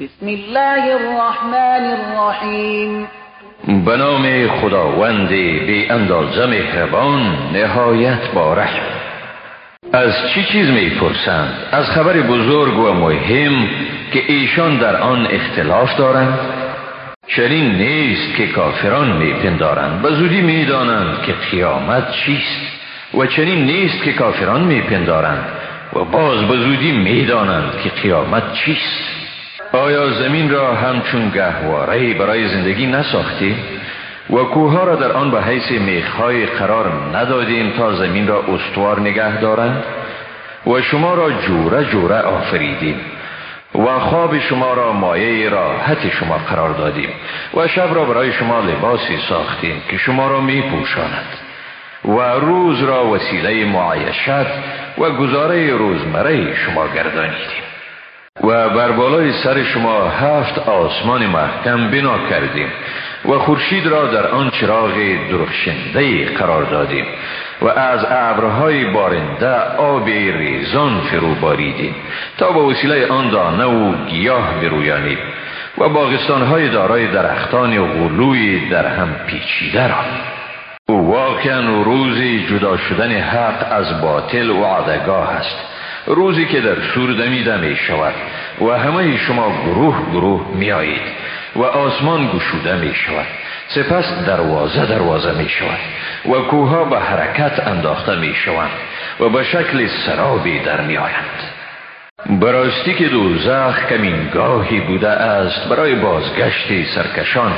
بسم الله الرحمن الرحیم به نام خداوند بی اندازه مهربان نهایت بارک از چی چیز می پرسند؟ از خبر بزرگ و مهم که ایشان در آن اختلاف دارند؟ چنین نیست که کافران می پندارند به زودی می دانند که قیامت چیست و چنین نیست که کافران می پندارند و باز به زودی می دانند که قیامت چیست. آیا زمین را همچون گهواره برای زندگی نساختی؟ و کوها را در آن به حیث میخهای قرار ندادیم تا زمین را استوار نگه دارند؟ و شما را جوره جوره آفریدیم و خواب شما را مایه راحت شما قرار دادیم و شب را برای شما لباسی ساختیم که شما را می پوشاند و روز را وسیله معایشت و گزاره روزمره شما گردانیدیم و بر بالای سر شما هفت آسمان محکم بنا کردیم و خورشید را در آن چراغ درخشنده قرار دادیم و از ابرهای بارنده آب ریزان فرو باریدیم تا به وسیله آن دانه و گیاه برویانیم و باغستانهای دارای درختان غلوی در هم پیچیده را. واقعا روزی جدا شدن حق از باطل و عدگاه است. روزی که در سور دمیده می شود و همه شما گروه گروه می آیید و آسمان گشوده می شود سپس دروازه دروازه می شود و کوها به حرکت انداخته می شوند و به شکل سرابی در می آیند براستی که دوزخ کمینگاهی بوده است برای بازگشت سرکشان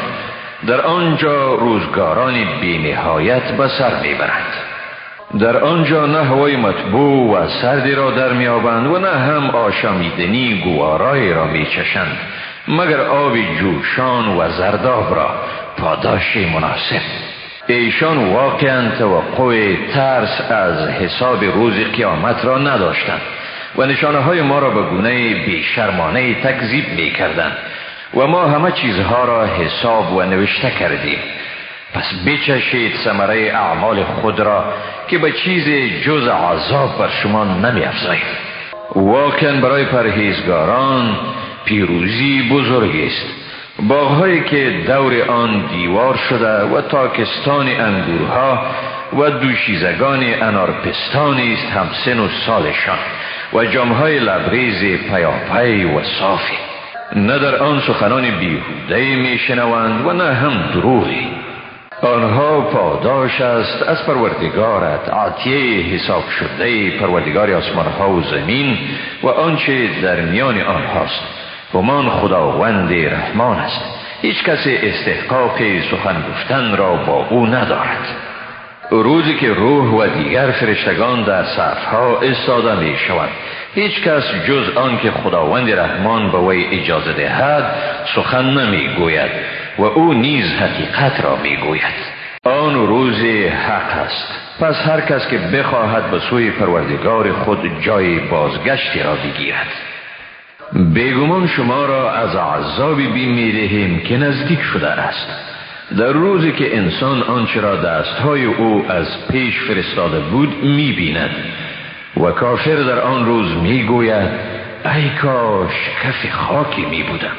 در آنجا روزگاران بی نهایت به سر می برند در آنجا نه هوای مطبوع و سردی را در میابند و نه هم آشامیدنی گوارای را میچشند مگر آب جوشان و زرداب را پاداش مناسب. ایشان واقعا توقع ترس از حساب روز قیامت را نداشتند و نشانه های ما را به گونه بیشرمانه تکذیب می کردند و ما همه چیزها را حساب و نوشته کردیم. پس بچشید ثمره اعمال خود را که به چیز جز عذاب بر شما نمی افزاید واقعا برای پرهیزگاران پیروزی بزرگ است. باغهایی که دور آن دیوار شده و تاکستان انگورها و دوشیزگان انارپستانی است همسن و سالشان و جامهای لبریز پیاپی و صافی. نه در آن سخنان بیهوده می شنوند و نه هم دروغی. پاداش است از پروردگارت. عطیه حساب شده پروردگار آسمان ها و زمین و آنچه در میان آنهاست. من خداوند رحمان است. هیچ کسی استحقاق سخن گفتن را با او ندارد. روزی که روح و دیگر فرشتگان در صفها استاده می شوند هیچ کس جز آن که خداوند رحمان به وی اجازه دهد سخن نمی گوید و او نیز حقیقت را می گوید آن روز حق است. پس هر کس که بخواهد به سوی پروردگار خود جای بازگشتی را بگیرد. بیگمان شما را از عذابی بی می که نزدیک شده است. در روزی که انسان آنچه را دستهای او از پیش فرستاده بود می بیند و کافر در آن روز می گوید ای کاش کف خاکی می بودم